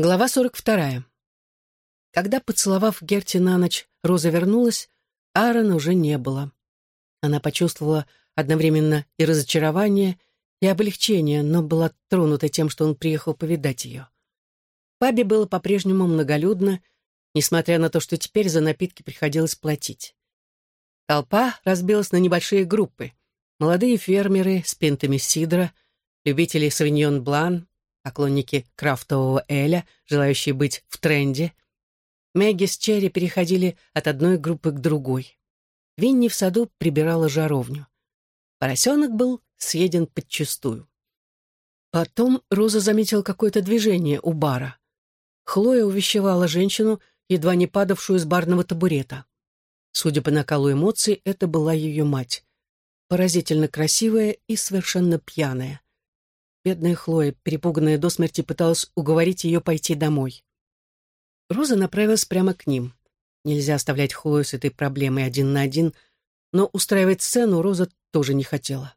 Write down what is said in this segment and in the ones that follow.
Глава 42. Когда, поцеловав Герти на ночь, Роза вернулась, Аарона уже не было. Она почувствовала одновременно и разочарование, и облегчение, но была тронута тем, что он приехал повидать ее. Пабе было по-прежнему многолюдно, несмотря на то, что теперь за напитки приходилось платить. Толпа разбилась на небольшие группы. Молодые фермеры с пинтами сидра, любители савиньон блан, поклонники крафтового эля, желающие быть в тренде. Мэгги с Черри переходили от одной группы к другой. Винни в саду прибирала жаровню. Поросенок был съеден подчистую. Потом Роза заметила какое-то движение у бара. Хлоя увещевала женщину, едва не падавшую с барного табурета. Судя по накалу эмоций, это была ее мать. Поразительно красивая и совершенно пьяная. Бедная Хлоя, перепуганная до смерти, пыталась уговорить ее пойти домой. Роза направилась прямо к ним. Нельзя оставлять Хлою с этой проблемой один на один, но устраивать сцену Роза тоже не хотела.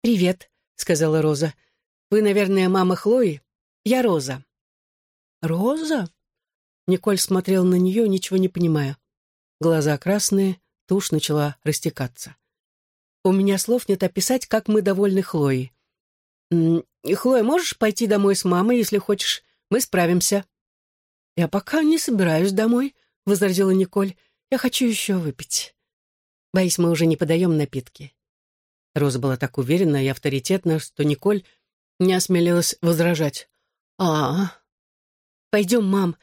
«Привет», — сказала Роза. «Вы, наверное, мама Хлои? Я Роза». «Роза?» Николь смотрел на нее, ничего не понимая. Глаза красные, тушь начала растекаться. «У меня слов нет описать, как мы довольны Хлоей. «Хлоя, можешь пойти домой с мамой, если хочешь? Мы справимся». «Я пока не собираюсь домой», — возразила Николь. «Я хочу еще выпить». «Боюсь, мы уже не подаем напитки». Роза была так уверена и авторитетна, что Николь не осмелилась возражать. а, -а. «Пойдем, мам.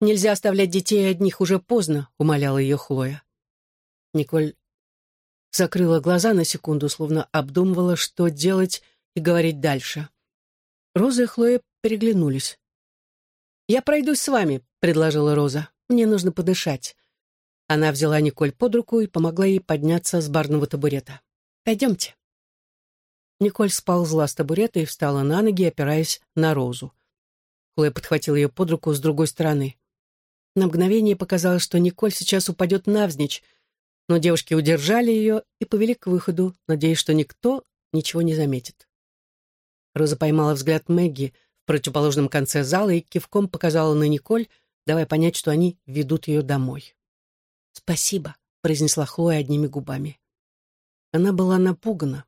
Нельзя оставлять детей одних, уже поздно», — умоляла ее Хлоя. Николь закрыла глаза на секунду, словно обдумывала, что делать и говорить дальше. Роза и Хлоя переглянулись. «Я пройдусь с вами», — предложила Роза. «Мне нужно подышать». Она взяла Николь под руку и помогла ей подняться с барного табурета. «Пойдемте». Николь сползла с табурета и встала на ноги, опираясь на Розу. Хлоя подхватила ее под руку с другой стороны. На мгновение показалось, что Николь сейчас упадет навзничь, но девушки удержали ее и повели к выходу, надеясь, что никто ничего не заметит. Роза поймала взгляд Мэгги в противоположном конце зала и кивком показала на Николь, давая понять, что они ведут ее домой. «Спасибо», — произнесла Хлоя одними губами. Она была напугана.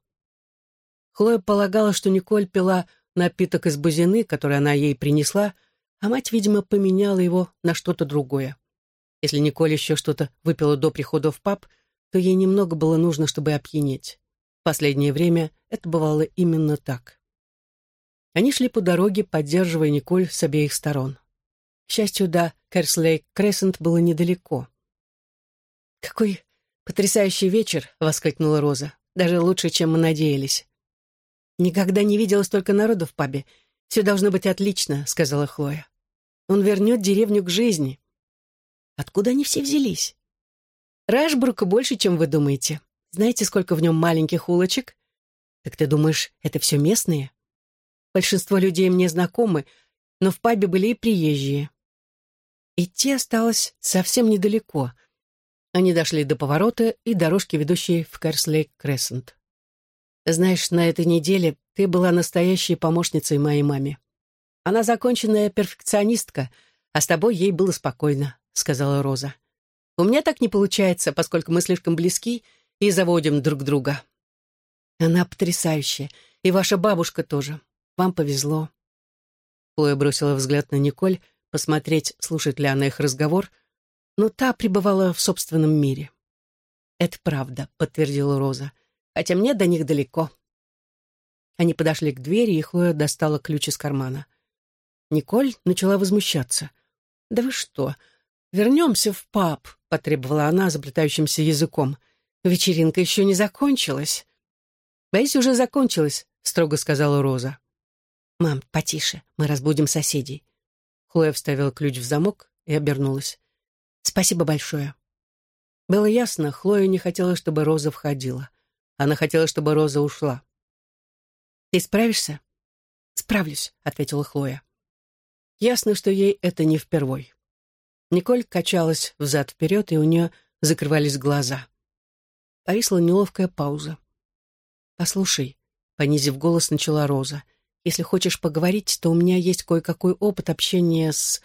Хлоя полагала, что Николь пила напиток из бузины, который она ей принесла, а мать, видимо, поменяла его на что-то другое. Если Николь еще что-то выпила до прихода в паб, то ей немного было нужно, чтобы опьянеть. В последнее время это бывало именно так. Они шли по дороге, поддерживая Николь с обеих сторон. К счастью, до Керслейк Крессент было недалеко. «Какой потрясающий вечер!» — воскликнула Роза. «Даже лучше, чем мы надеялись». «Никогда не видела столько народу в пабе. Все должно быть отлично», — сказала Хлоя. «Он вернет деревню к жизни». «Откуда они все взялись?» «Рашбрука больше, чем вы думаете. Знаете, сколько в нем маленьких улочек?» «Так ты думаешь, это все местные?» Большинство людей мне знакомы, но в пабе были и приезжие. Идти осталось совсем недалеко. Они дошли до поворота и дорожки, ведущей в Керслейк Крессент. Знаешь, на этой неделе ты была настоящей помощницей моей маме. Она законченная перфекционистка, а с тобой ей было спокойно, сказала Роза. У меня так не получается, поскольку мы слишком близки и заводим друг друга. Она потрясающая, и ваша бабушка тоже. Вам повезло». Хлоя бросила взгляд на Николь, посмотреть, слушает ли она их разговор, но та пребывала в собственном мире. «Это правда», — подтвердила Роза, «хотя мне до них далеко». Они подошли к двери, и Хлоя достала ключ из кармана. Николь начала возмущаться. «Да вы что? Вернемся в паб», — потребовала она заплетающимся языком. «Вечеринка еще не закончилась». «Боюсь, уже закончилась», — строго сказала Роза. «Мам, потише, мы разбудим соседей». Хлоя вставила ключ в замок и обернулась. «Спасибо большое». Было ясно, Хлоя не хотела, чтобы Роза входила. Она хотела, чтобы Роза ушла. «Ты справишься?» «Справлюсь», — ответила Хлоя. Ясно, что ей это не впервой. Николь качалась взад-вперед, и у нее закрывались глаза. Повисла неловкая пауза. «Послушай», — понизив голос, начала Роза, — Если хочешь поговорить, то у меня есть кое-какой опыт общения с...»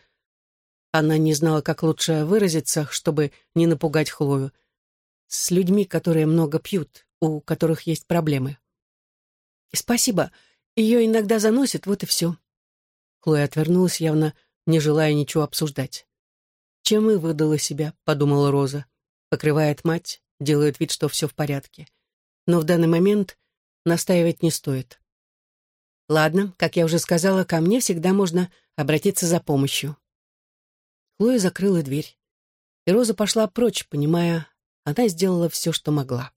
Она не знала, как лучше выразиться, чтобы не напугать Хлою. «С людьми, которые много пьют, у которых есть проблемы». «Спасибо. Ее иногда заносит, вот и все». Хлоя отвернулась, явно не желая ничего обсуждать. «Чем и выдала себя», — подумала Роза. Покрывает мать, делает вид, что все в порядке. Но в данный момент настаивать не стоит. Ладно, как я уже сказала, ко мне всегда можно обратиться за помощью. Хлоя закрыла дверь. И Роза пошла прочь, понимая, она сделала все, что могла.